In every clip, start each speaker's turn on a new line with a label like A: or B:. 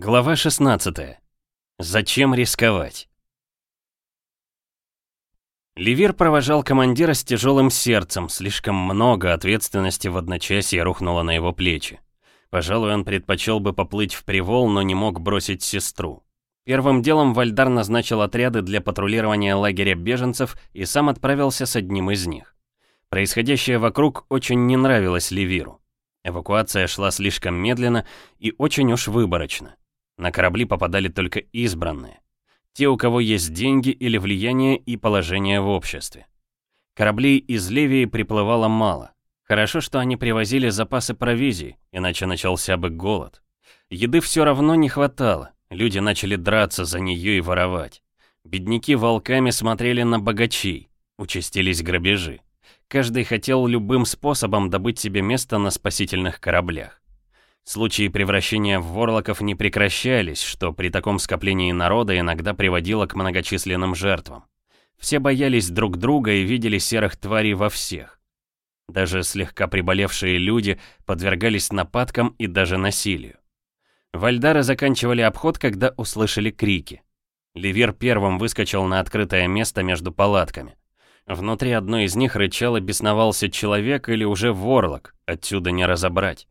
A: Глава 16. Зачем рисковать? Ливер провожал командира с тяжелым сердцем, слишком много ответственности в одночасье рухнуло на его плечи. Пожалуй, он предпочел бы поплыть в привол, но не мог бросить сестру. Первым делом Вальдар назначил отряды для патрулирования лагеря беженцев и сам отправился с одним из них. Происходящее вокруг очень не нравилось Ливиру. Эвакуация шла слишком медленно и очень уж выборочно. На корабли попадали только избранные. Те, у кого есть деньги или влияние и положение в обществе. Кораблей из Левии приплывало мало. Хорошо, что они привозили запасы провизии, иначе начался бы голод. Еды все равно не хватало, люди начали драться за нее и воровать. Бедняки волками смотрели на богачей, участились грабежи. Каждый хотел любым способом добыть себе место на спасительных кораблях. Случаи превращения в ворлоков не прекращались, что при таком скоплении народа иногда приводило к многочисленным жертвам. Все боялись друг друга и видели серых тварей во всех. Даже слегка приболевшие люди подвергались нападкам и даже насилию. Вальдары заканчивали обход, когда услышали крики. Ливер первым выскочил на открытое место между палатками. Внутри одной из них рычал и бесновался человек или уже ворлок, отсюда не разобрать.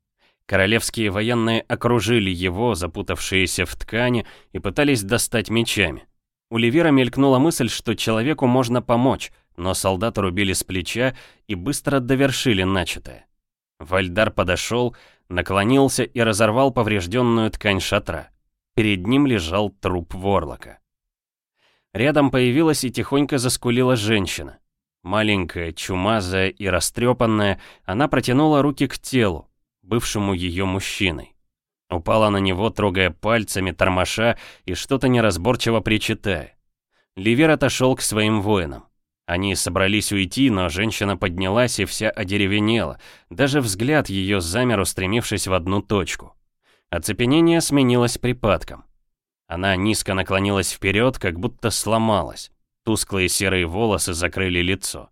A: Королевские военные окружили его, запутавшиеся в ткани, и пытались достать мечами. У Ливера мелькнула мысль, что человеку можно помочь, но солдаты рубили с плеча и быстро довершили начатое. Вальдар подошел, наклонился и разорвал поврежденную ткань шатра. Перед ним лежал труп ворлока. Рядом появилась и тихонько заскулила женщина. Маленькая, чумазая и растрепанная, она протянула руки к телу, бывшему ее мужчиной. Упала на него, трогая пальцами, тормоша и что-то неразборчиво причитая. Ливер отошел к своим воинам. Они собрались уйти, но женщина поднялась и вся одеревенела, даже взгляд ее замер, устремившись в одну точку. Оцепенение сменилось припадком. Она низко наклонилась вперед, как будто сломалась. Тусклые серые волосы закрыли лицо.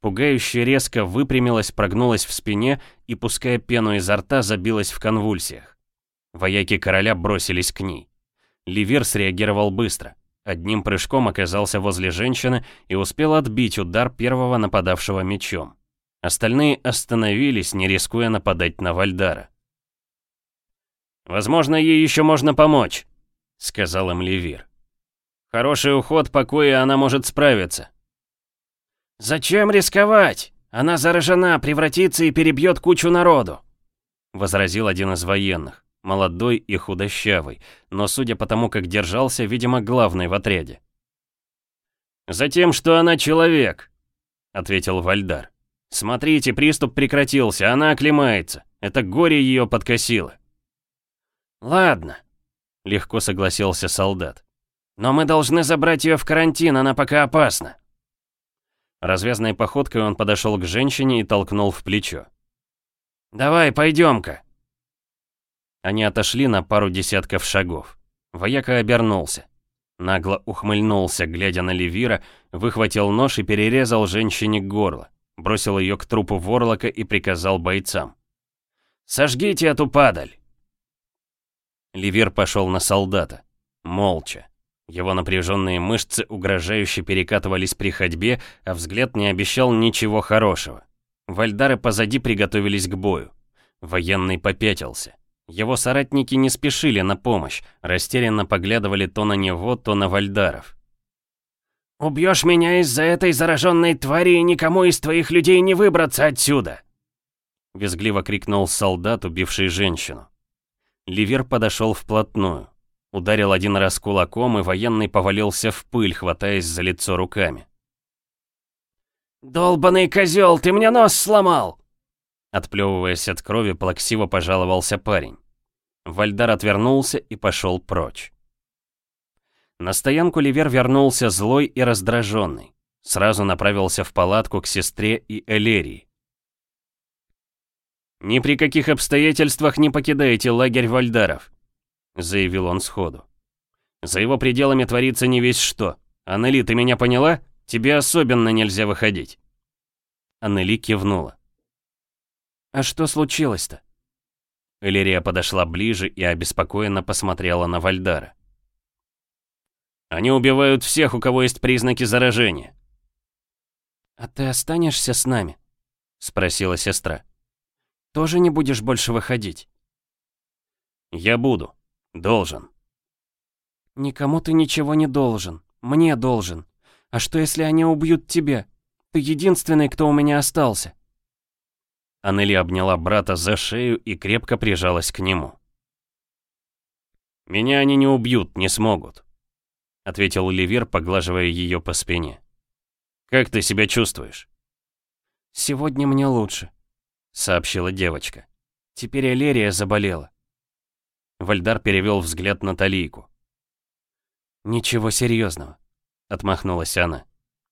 A: Пугающе резко выпрямилась, прогнулась в спине и, пуская пену изо рта, забилась в конвульсиях. Вояки короля бросились к ней. Ливер среагировал быстро. Одним прыжком оказался возле женщины и успел отбить удар первого нападавшего мечом. Остальные остановились, не рискуя нападать на Вальдара. «Возможно, ей еще можно помочь», — сказал им Левир. «Хороший уход, покоя она может справиться». «Зачем рисковать? Она заражена, превратится и перебьет кучу народу!» Возразил один из военных, молодой и худощавый, но судя по тому, как держался, видимо, главный в отряде. «Затем, что она человек», — ответил Вальдар. «Смотрите, приступ прекратился, она оклемается. Это горе ее подкосило». «Ладно», — легко согласился солдат. «Но мы должны забрать ее в карантин, она пока опасна». Развязной походкой он подошел к женщине и толкнул в плечо. «Давай, пойдем-ка!» Они отошли на пару десятков шагов. Вояка обернулся. Нагло ухмыльнулся, глядя на Левира, выхватил нож и перерезал женщине горло. Бросил ее к трупу ворлока и приказал бойцам. «Сожгите эту падаль!» Левир пошел на солдата. Молча. Его напряженные мышцы угрожающе перекатывались при ходьбе, а взгляд не обещал ничего хорошего. Вальдары позади приготовились к бою. Военный попятился. Его соратники не спешили на помощь, растерянно поглядывали то на него, то на вальдаров. «Убьешь меня из-за этой зараженной твари, и никому из твоих людей не выбраться отсюда!» Визгливо крикнул солдат, убивший женщину. Ливер подошел вплотную. Ударил один раз кулаком, и военный повалился в пыль, хватаясь за лицо руками. «Долбанный козел, ты мне нос сломал!» Отплевываясь от крови, плаксиво пожаловался парень. Вальдар отвернулся и пошел прочь. На стоянку Ливер вернулся злой и раздраженный. Сразу направился в палатку к сестре и Элерии. «Ни при каких обстоятельствах не покидайте лагерь Вальдаров. — заявил он сходу. «За его пределами творится не весь что. Аннели, ты меня поняла? Тебе особенно нельзя выходить». Аннели кивнула. «А что случилось-то?» Элерия подошла ближе и обеспокоенно посмотрела на Вальдара. «Они убивают всех, у кого есть признаки заражения».
B: «А ты останешься с нами?» — спросила сестра. «Тоже не будешь больше выходить?»
A: «Я буду», Должен.
B: Никому ты ничего не должен. Мне должен. А что, если они убьют тебя? Ты единственный, кто у меня остался.
A: Анели обняла брата за шею и крепко прижалась к нему. «Меня они не убьют, не смогут», — ответил Ливер, поглаживая ее по спине. «Как ты себя чувствуешь?»
B: «Сегодня мне лучше», — сообщила девочка. «Теперь Алерия заболела».
A: Вальдар перевел взгляд на Талийку.
B: «Ничего серьезного», — отмахнулась она.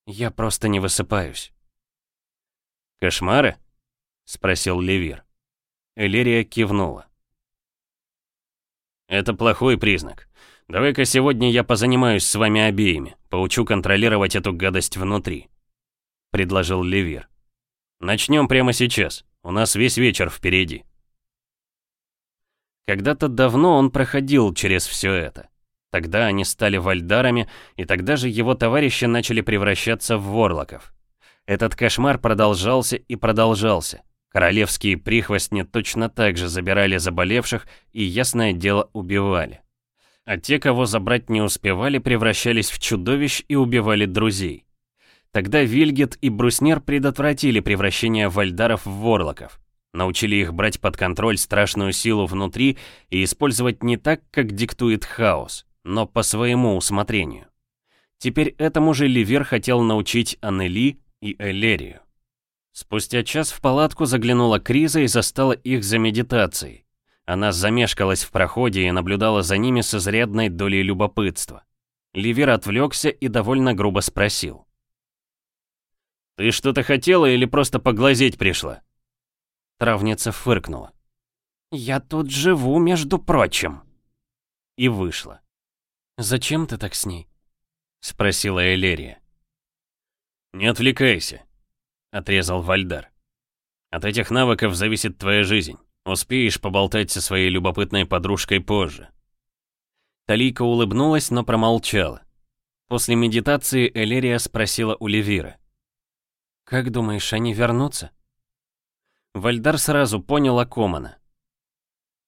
B: «Я просто не высыпаюсь».
A: «Кошмары?» — спросил Левир. Элерия кивнула. «Это плохой признак. Давай-ка сегодня я позанимаюсь с вами обеими, поучу контролировать эту гадость внутри», — предложил Левир. «Начнем прямо сейчас. У нас весь вечер впереди». Когда-то давно он проходил через все это. Тогда они стали вальдарами, и тогда же его товарищи начали превращаться в ворлоков. Этот кошмар продолжался и продолжался. Королевские прихвостни точно так же забирали заболевших и, ясное дело, убивали. А те, кого забрать не успевали, превращались в чудовищ и убивали друзей. Тогда Вильгет и Бруснер предотвратили превращение вальдаров в ворлоков научили их брать под контроль страшную силу внутри и использовать не так, как диктует хаос, но по своему усмотрению. Теперь этому же Ливер хотел научить Аннели и Элерию. Спустя час в палатку заглянула Криза и застала их за медитацией. Она замешкалась в проходе и наблюдала за ними с изрядной долей любопытства. Ливер отвлекся и довольно грубо спросил. «Ты что-то хотела или просто поглазеть пришла?» Травница фыркнула.
B: «Я тут живу, между прочим».
A: И вышла.
B: «Зачем ты так с ней?»
A: — спросила Элерия. «Не отвлекайся», — отрезал Вальдар. «От этих навыков зависит твоя жизнь. Успеешь поболтать со своей любопытной подружкой позже». Талика улыбнулась, но промолчала. После медитации Элерия спросила у Левира.
B: «Как думаешь, они вернутся?»
A: Вальдар сразу понял Акомана.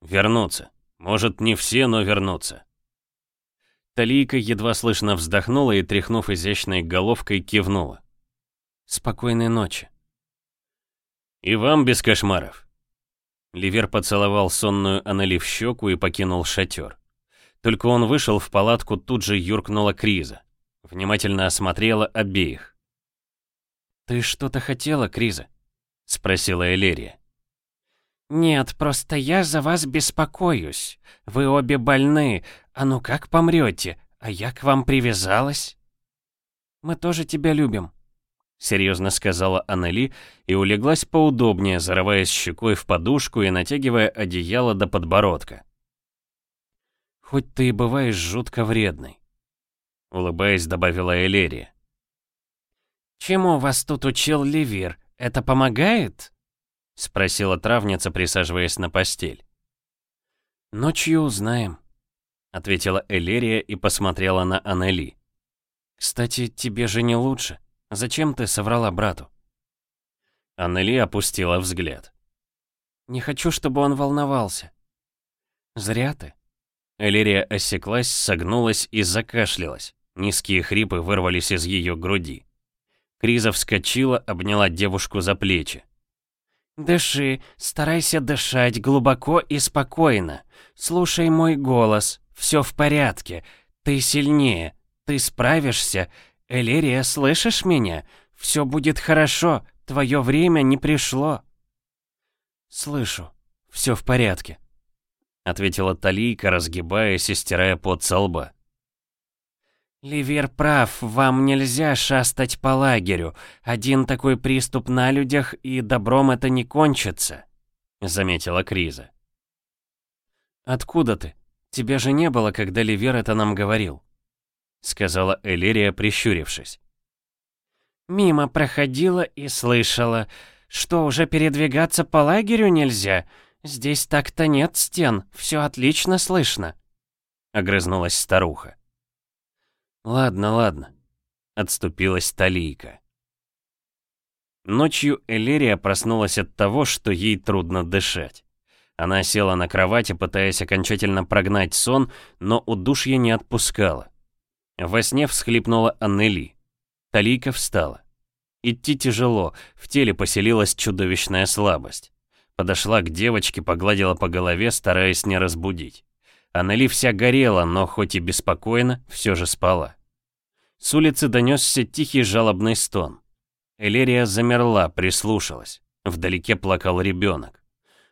A: «Вернуться. Может, не все, но вернуться». Талийка едва слышно вздохнула и, тряхнув изящной головкой, кивнула.
B: «Спокойной ночи».
A: «И вам без кошмаров». Ливер поцеловал сонную Аннели в щеку и покинул шатер. Только он вышел в палатку, тут же юркнула Криза. Внимательно осмотрела обеих.
B: «Ты что-то хотела, Криза?» — спросила Элерия.
C: «Нет, просто я за вас беспокоюсь. Вы обе больны. А ну как помрете? А я к вам привязалась».
B: «Мы тоже тебя любим», —
A: серьезно сказала Аннели и улеглась поудобнее, зарываясь щекой в подушку и натягивая одеяло до подбородка.
B: «Хоть ты и бываешь жутко вредной», — улыбаясь, добавила Элерия.
C: «Чему вас тут учил Левир? «Это помогает?»
A: — спросила травница, присаживаясь на постель.
B: «Ночью узнаем», — ответила Элерия и посмотрела на Анели. «Кстати, тебе же не лучше. Зачем ты соврала брату?»
A: Аннели опустила взгляд.
B: «Не хочу, чтобы он волновался». «Зря ты».
A: Элерия осеклась, согнулась и закашлялась. Низкие хрипы вырвались из ее груди. Криза вскочила, обняла девушку за плечи.
C: «Дыши, старайся дышать глубоко и спокойно. Слушай мой голос, все в порядке. Ты сильнее, ты справишься. Элерия, слышишь меня? Все будет хорошо, твое время не пришло».
B: «Слышу, все в порядке», — ответила Талийка, разгибаясь и стирая пот со лба.
C: «Ливер прав, вам нельзя шастать по лагерю. Один такой приступ на людях, и добром это не кончится», — заметила Криза.
B: «Откуда ты? Тебя же не было, когда Ливер это нам говорил», — сказала Элирия, прищурившись.
C: «Мимо проходила и слышала. Что, уже передвигаться по лагерю нельзя? Здесь так-то нет стен, все отлично слышно», — огрызнулась старуха.
B: «Ладно, ладно», — отступилась Талийка. Ночью Элерия проснулась от того, что ей трудно дышать. Она села на кровати, пытаясь окончательно прогнать сон, но удушье не отпускало. Во сне всхлипнула Аннели. Талийка встала. Идти тяжело, в теле поселилась чудовищная слабость. Подошла к девочке, погладила по голове, стараясь не разбудить. Аннели вся горела, но хоть и беспокойно, все же спала. С улицы донесся тихий жалобный стон. Элерия замерла, прислушалась. Вдалеке плакал ребенок.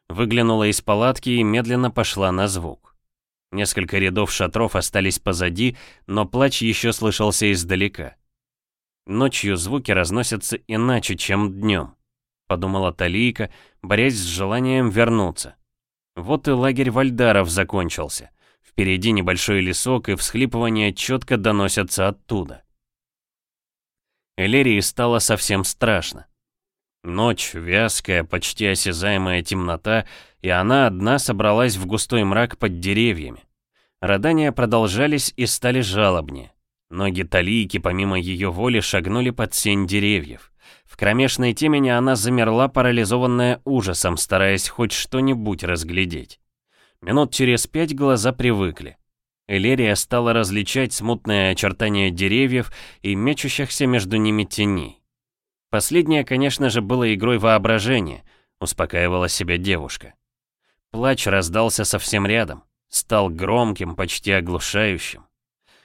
B: Выглянула из палатки и медленно пошла на звук. Несколько рядов шатров остались позади, но плач еще слышался издалека. Ночью звуки разносятся иначе, чем днем, подумала Талийка, борясь с желанием вернуться. Вот и лагерь вальдаров закончился. Впереди небольшой лесок, и всхлипывания четко доносятся оттуда. Элерии стало совсем страшно. Ночь, вязкая, почти осязаемая темнота, и она одна собралась в густой мрак под деревьями. Родания продолжались и стали жалобнее. Ноги Талийки помимо ее воли шагнули под сень деревьев кромешной темени она замерла, парализованная ужасом, стараясь хоть что-нибудь разглядеть. Минут через пять глаза привыкли. Элерия стала различать смутные очертания деревьев и мечущихся между ними теней. Последнее, конечно же, было игрой воображения, успокаивала себя девушка. Плач раздался совсем рядом, стал громким, почти оглушающим.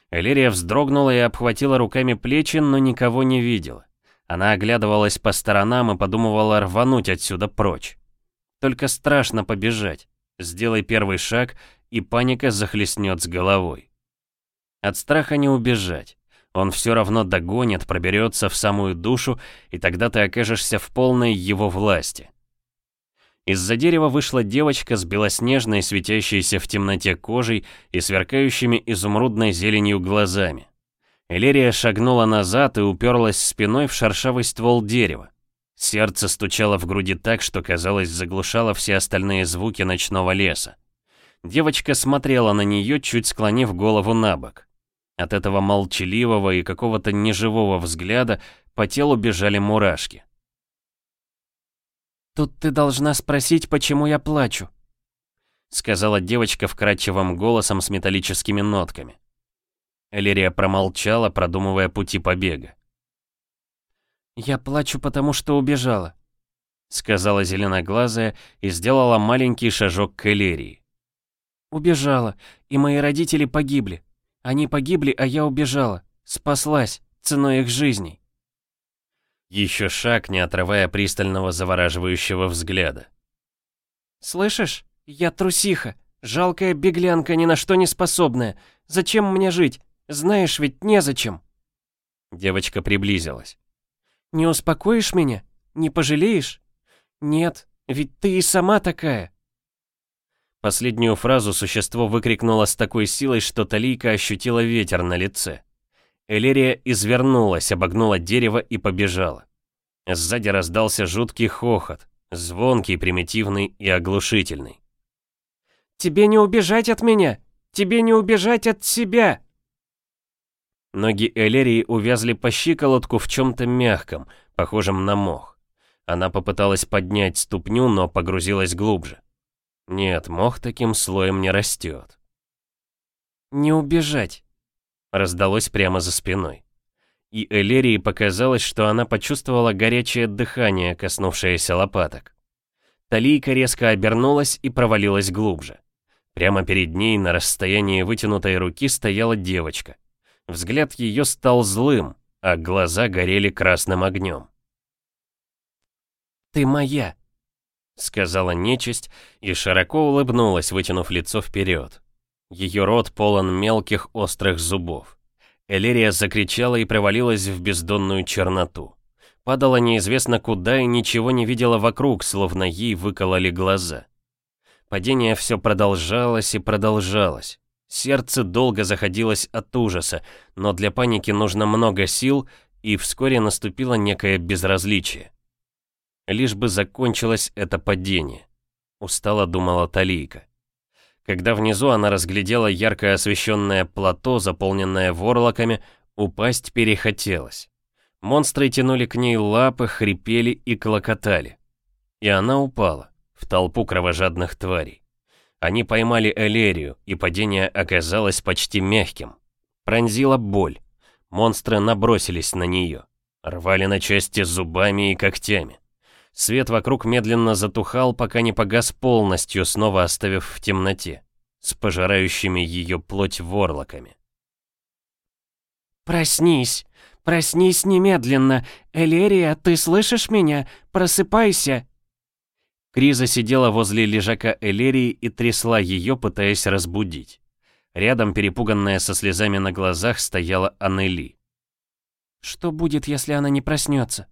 B: Элерия вздрогнула и обхватила руками плечи, но никого не видела. Она оглядывалась по сторонам и подумывала рвануть отсюда прочь. Только страшно побежать. Сделай первый шаг, и паника захлестнет с головой. От страха не убежать. Он все равно догонит, проберется в самую душу, и тогда ты окажешься в полной его власти. Из-за дерева вышла девочка с белоснежной, светящейся в темноте кожей и сверкающими изумрудной зеленью глазами. Элерия шагнула назад и уперлась спиной в шершавый ствол дерева. Сердце стучало в груди так, что, казалось, заглушало все остальные звуки ночного леса. Девочка смотрела на нее, чуть склонив голову на бок. От этого молчаливого и какого-то неживого взгляда по телу бежали мурашки.
C: «Тут ты должна спросить, почему я плачу», — сказала девочка вкрадчивым голосом с металлическими нотками.
B: Элерия промолчала, продумывая пути побега.
C: «Я плачу, потому что убежала», — сказала зеленоглазая и сделала маленький шажок к Элерии. «Убежала, и мои родители погибли. Они погибли, а я убежала, спаслась ценой их жизней».
B: Еще шаг, не отрывая пристального завораживающего взгляда.
C: «Слышишь? Я трусиха, жалкая беглянка, ни на что не способная. Зачем мне жить? Знаешь, ведь незачем.
B: Девочка приблизилась.
C: Не успокоишь меня? Не пожалеешь? Нет, ведь ты и сама такая.
B: Последнюю фразу существо выкрикнуло с такой силой, что Талийка ощутила ветер на лице. Элерия извернулась, обогнула дерево и побежала. Сзади раздался жуткий хохот, звонкий, примитивный и оглушительный.
C: «Тебе не убежать от меня! Тебе не убежать от себя!»
B: Ноги Элерии увязли по щиколотку в чем-то мягком, похожем на мох. Она попыталась поднять ступню, но погрузилась глубже. Нет, мох таким слоем не растет.
C: «Не убежать!» — раздалось прямо за спиной.
B: И Элерии показалось, что она почувствовала горячее дыхание, коснувшееся лопаток. Талийка резко обернулась и провалилась глубже. Прямо перед ней на расстоянии вытянутой руки стояла девочка. Взгляд ее стал злым, а глаза горели красным огнем.
C: «Ты моя!»
B: — сказала нечисть и широко улыбнулась, вытянув лицо вперед. Ее рот полон мелких острых зубов. Элерия закричала и провалилась в бездонную черноту. Падала неизвестно куда и ничего не видела вокруг, словно ей выкололи глаза. Падение все продолжалось и продолжалось. Сердце долго заходилось от ужаса, но для паники нужно много сил, и вскоре наступило некое безразличие. Лишь бы закончилось это падение, устало думала Талийка. Когда внизу она разглядела ярко освещенное плато, заполненное ворлоками, упасть перехотелось. Монстры тянули к ней лапы, хрипели и клокотали. И она упала в толпу кровожадных тварей. Они поймали Элерию, и падение оказалось почти мягким. Пронзила боль. Монстры набросились на нее. Рвали на части зубами и когтями. Свет вокруг медленно затухал, пока не погас полностью, снова оставив в темноте, с пожирающими ее плоть ворлоками.
C: «Проснись! Проснись немедленно! Элерия, ты слышишь меня? Просыпайся!»
B: Криза сидела возле лежака Элерии и трясла ее, пытаясь разбудить. Рядом, перепуганная со слезами на глазах, стояла Аннели.
C: «Что будет, если она не проснется?»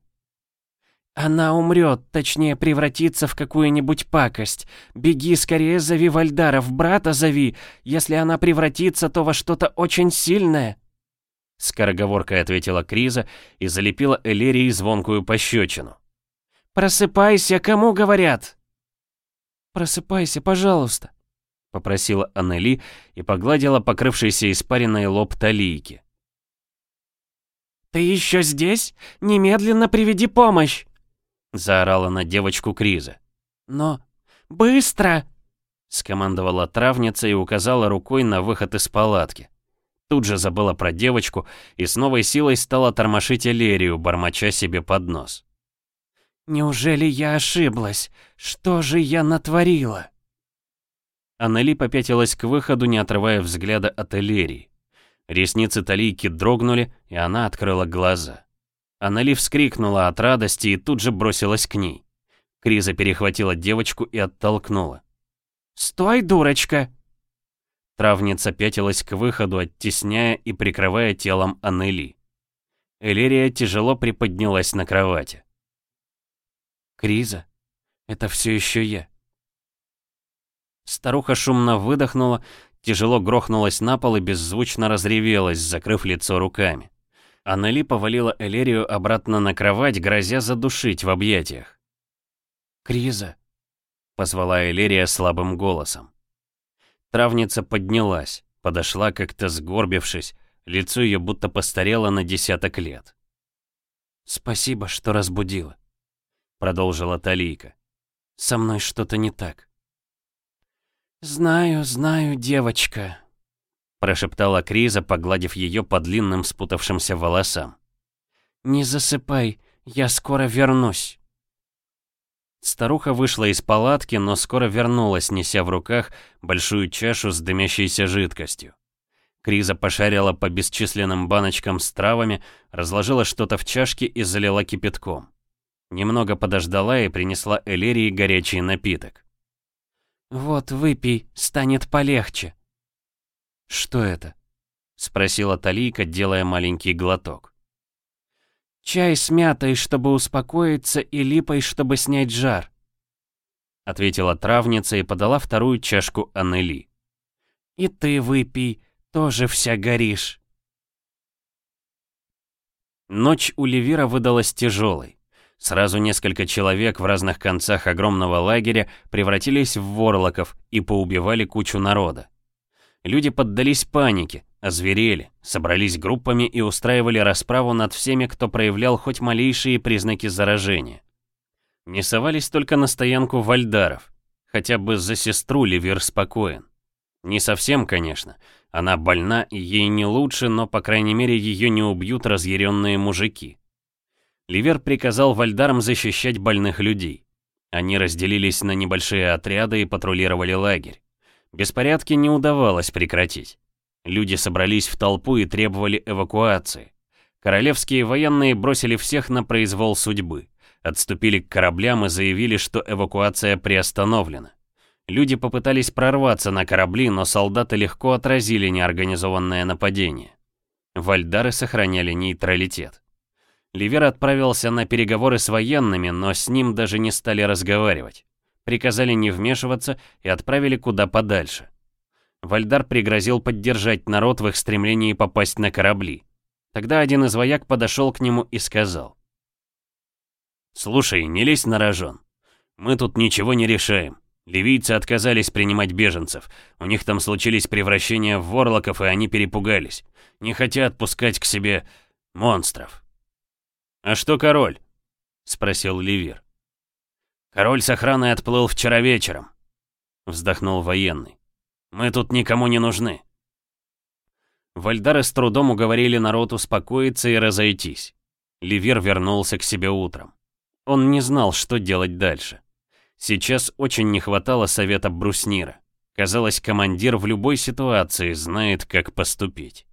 C: «Она умрет, точнее превратится в какую-нибудь пакость. Беги скорее, зови Вальдаров, брата зови. Если она превратится, то во что-то очень сильное».
B: Скороговоркой ответила Криза и залепила Элерии звонкую пощечину.
C: «Просыпайся, кому говорят?» «Просыпайся, пожалуйста», — попросила
B: Аннели и погладила покрывшийся испаренный лоб Талийки.
C: «Ты еще здесь? Немедленно приведи помощь!»
B: — заорала на девочку Криза.
C: «Но... быстро!»
B: — скомандовала травница и указала рукой на выход из палатки. Тут же забыла про девочку и с новой силой стала тормошить Элерию, бормоча себе под нос.
C: Неужели я ошиблась? Что же я натворила?
B: Аннели попятилась к выходу, не отрывая взгляда от Элерии. Ресницы Талийки дрогнули, и она открыла глаза. Аннели вскрикнула от радости и тут же бросилась к ней. Криза перехватила девочку и оттолкнула.
C: «Стой, дурочка!»
B: Травница пятилась к выходу, оттесняя и прикрывая телом Аннели. Элерия тяжело приподнялась на кровати.
C: Криза. Это все еще я.
B: Старуха шумно выдохнула, тяжело грохнулась на пол и беззвучно разревелась, закрыв лицо руками. Аннели повалила Элерию обратно на кровать, грозя задушить в объятиях.
C: «Криза», —
B: позвала Элерия слабым голосом. Травница поднялась, подошла как-то сгорбившись, лицо ее будто постарело на десяток лет.
C: «Спасибо, что разбудила» продолжила Талийка. «Со мной что-то не так». «Знаю, знаю, девочка»,
B: прошептала Криза, погладив ее по длинным спутавшимся волосам.
C: «Не засыпай, я скоро вернусь».
B: Старуха вышла из палатки, но скоро вернулась, неся в руках большую чашу с дымящейся жидкостью. Криза пошарила по бесчисленным баночкам с травами, разложила что-то в чашке и залила кипятком. Немного подождала и принесла Элерии горячий напиток.
C: «Вот, выпей, станет полегче».
B: «Что это?» — спросила Талийка, делая маленький глоток.
C: «Чай с мятой, чтобы успокоиться, и липой, чтобы снять жар», — ответила травница и подала вторую чашку Аннели. «И ты выпей, тоже вся горишь».
B: Ночь у Левира выдалась тяжелой. Сразу несколько человек в разных концах огромного лагеря превратились в ворлоков и поубивали кучу народа. Люди поддались панике, озверели, собрались группами и устраивали расправу над всеми, кто проявлял хоть малейшие признаки заражения. Не совались только на стоянку вальдаров, хотя бы за сестру Ливер спокоен. Не совсем, конечно, она больна и ей не лучше, но по крайней мере ее не убьют разъяренные мужики. Ливер приказал вальдарам защищать больных людей. Они разделились на небольшие отряды и патрулировали лагерь. Беспорядки не удавалось прекратить. Люди собрались в толпу и требовали эвакуации. Королевские военные бросили всех на произвол судьбы, отступили к кораблям и заявили, что эвакуация приостановлена. Люди попытались прорваться на корабли, но солдаты легко отразили неорганизованное нападение. Вальдары сохраняли нейтралитет. Ливер отправился на переговоры с военными, но с ним даже не стали разговаривать. Приказали не вмешиваться и отправили куда подальше. Вальдар пригрозил поддержать народ в их стремлении попасть на корабли. Тогда один из вояк подошел к нему и сказал. «Слушай, не лезь на рожон. Мы тут ничего не решаем.
A: Ливийцы отказались принимать беженцев. У них там случились превращения в ворлоков, и они перепугались. Не хотят пускать к себе монстров. «А что король?» — спросил Ливер. «Король с охраной отплыл вчера вечером», — вздохнул военный. «Мы тут никому не нужны». Вальдары с трудом уговорили народ успокоиться и разойтись. Ливер вернулся к себе утром. Он не знал, что делать дальше. Сейчас очень не хватало совета Бруснира. Казалось, командир в любой ситуации знает, как поступить.